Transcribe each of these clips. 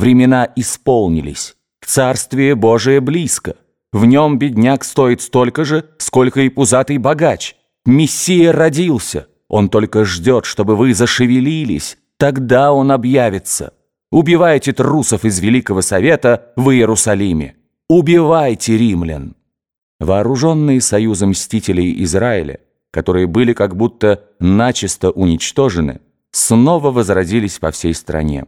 времена исполнились, царствие Божие близко. В нем бедняк стоит столько же, сколько и пузатый богач. Мессия родился, он только ждет, чтобы вы зашевелились, тогда он объявится. Убивайте трусов из Великого Совета в Иерусалиме. Убивайте римлян. Вооруженные союзом мстителей Израиля, которые были как будто начисто уничтожены, снова возродились по всей стране.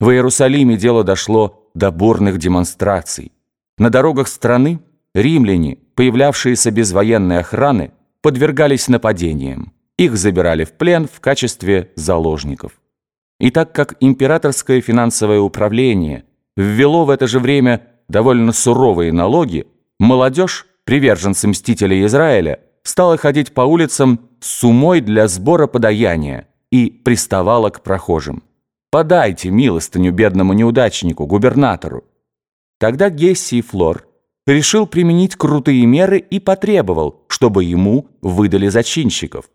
В Иерусалиме дело дошло до бурных демонстраций. На дорогах страны римляне, появлявшиеся без военной охраны, подвергались нападениям. Их забирали в плен в качестве заложников. И так как императорское финансовое управление ввело в это же время довольно суровые налоги, молодежь, приверженцы мстителей Израиля, стала ходить по улицам с умой для сбора подаяния и приставала к прохожим. «Подайте милостыню бедному неудачнику, губернатору». Тогда Гесси Флор решил применить крутые меры и потребовал, чтобы ему выдали зачинщиков.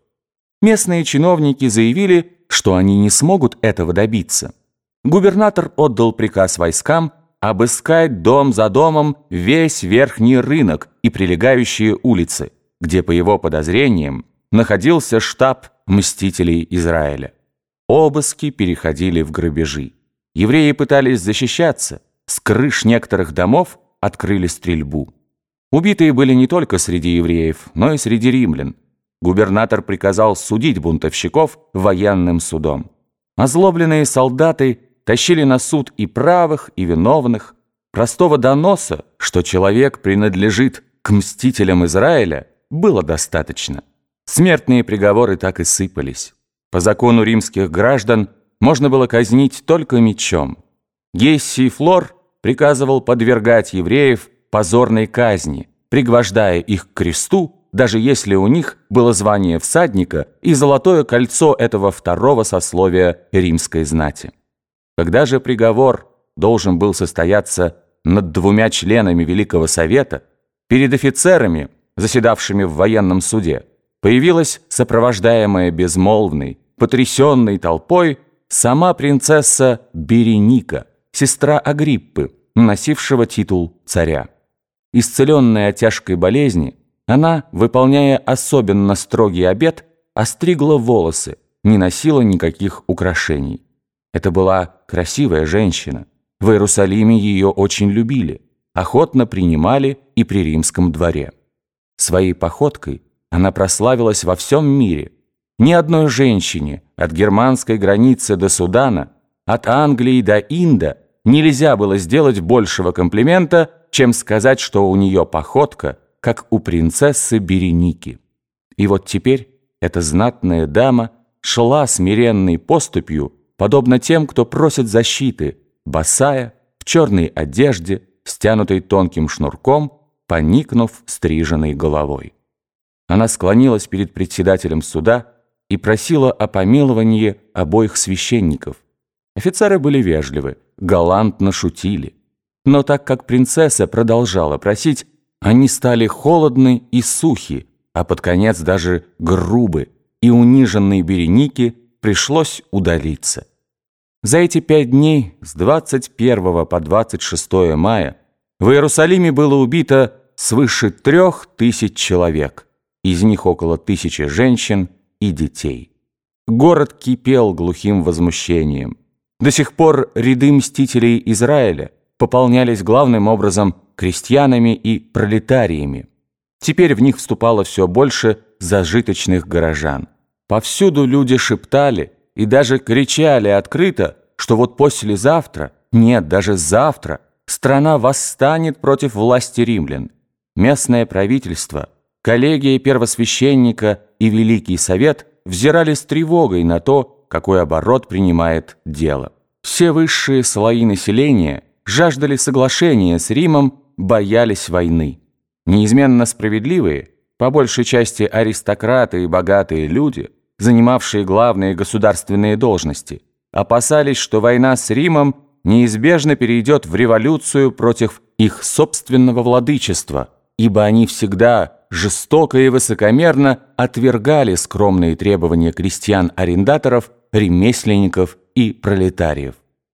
Местные чиновники заявили, что они не смогут этого добиться. Губернатор отдал приказ войскам обыскать дом за домом весь верхний рынок и прилегающие улицы, где, по его подозрениям, находился штаб мстителей Израиля. Обыски переходили в грабежи. Евреи пытались защищаться, с крыш некоторых домов открыли стрельбу. Убитые были не только среди евреев, но и среди римлян. Губернатор приказал судить бунтовщиков военным судом. Озлобленные солдаты тащили на суд и правых, и виновных. Простого доноса, что человек принадлежит к мстителям Израиля, было достаточно. Смертные приговоры так и сыпались. По закону римских граждан можно было казнить только мечом. Гессий Флор приказывал подвергать евреев позорной казни, пригвождая их к кресту, даже если у них было звание всадника и золотое кольцо этого второго сословия римской знати. Когда же приговор должен был состояться над двумя членами Великого Совета, перед офицерами, заседавшими в военном суде, появилась сопровождаемая безмолвной, потрясенной толпой сама принцесса Береника, сестра Агриппы, носившего титул царя. Исцеленная от тяжкой болезни, она, выполняя особенно строгий обет, остригла волосы, не носила никаких украшений. Это была красивая женщина. В Иерусалиме ее очень любили, охотно принимали и при римском дворе. Своей походкой она прославилась во всем мире. Ни одной женщине от германской границы до Судана, от Англии до Инда нельзя было сделать большего комплимента, чем сказать, что у нее походка, как у принцессы Береники. И вот теперь эта знатная дама шла смиренной поступью, подобно тем, кто просит защиты, босая, в черной одежде, стянутой тонким шнурком, поникнув стриженной головой. Она склонилась перед председателем суда и просила о помиловании обоих священников. Офицеры были вежливы, галантно шутили. Но так как принцесса продолжала просить, они стали холодны и сухи, а под конец даже грубы, и униженной Беренике пришлось удалиться. За эти пять дней, с 21 по 26 мая, в Иерусалиме было убито свыше трех тысяч человек, из них около тысячи женщин и детей. Город кипел глухим возмущением. До сих пор ряды мстителей Израиля пополнялись главным образом крестьянами и пролетариями. Теперь в них вступало все больше зажиточных горожан. Повсюду люди шептали и даже кричали открыто, что вот послезавтра, нет, даже завтра, страна восстанет против власти римлян. Местное правительство, коллегия первосвященника и Великий Совет взирали с тревогой на то, какой оборот принимает дело. Все высшие слои населения жаждали соглашения с Римом, боялись войны. Неизменно справедливые, по большей части аристократы и богатые люди, занимавшие главные государственные должности, опасались, что война с Римом неизбежно перейдет в революцию против их собственного владычества, ибо они всегда жестоко и высокомерно отвергали скромные требования крестьян-арендаторов, ремесленников и пролетариев.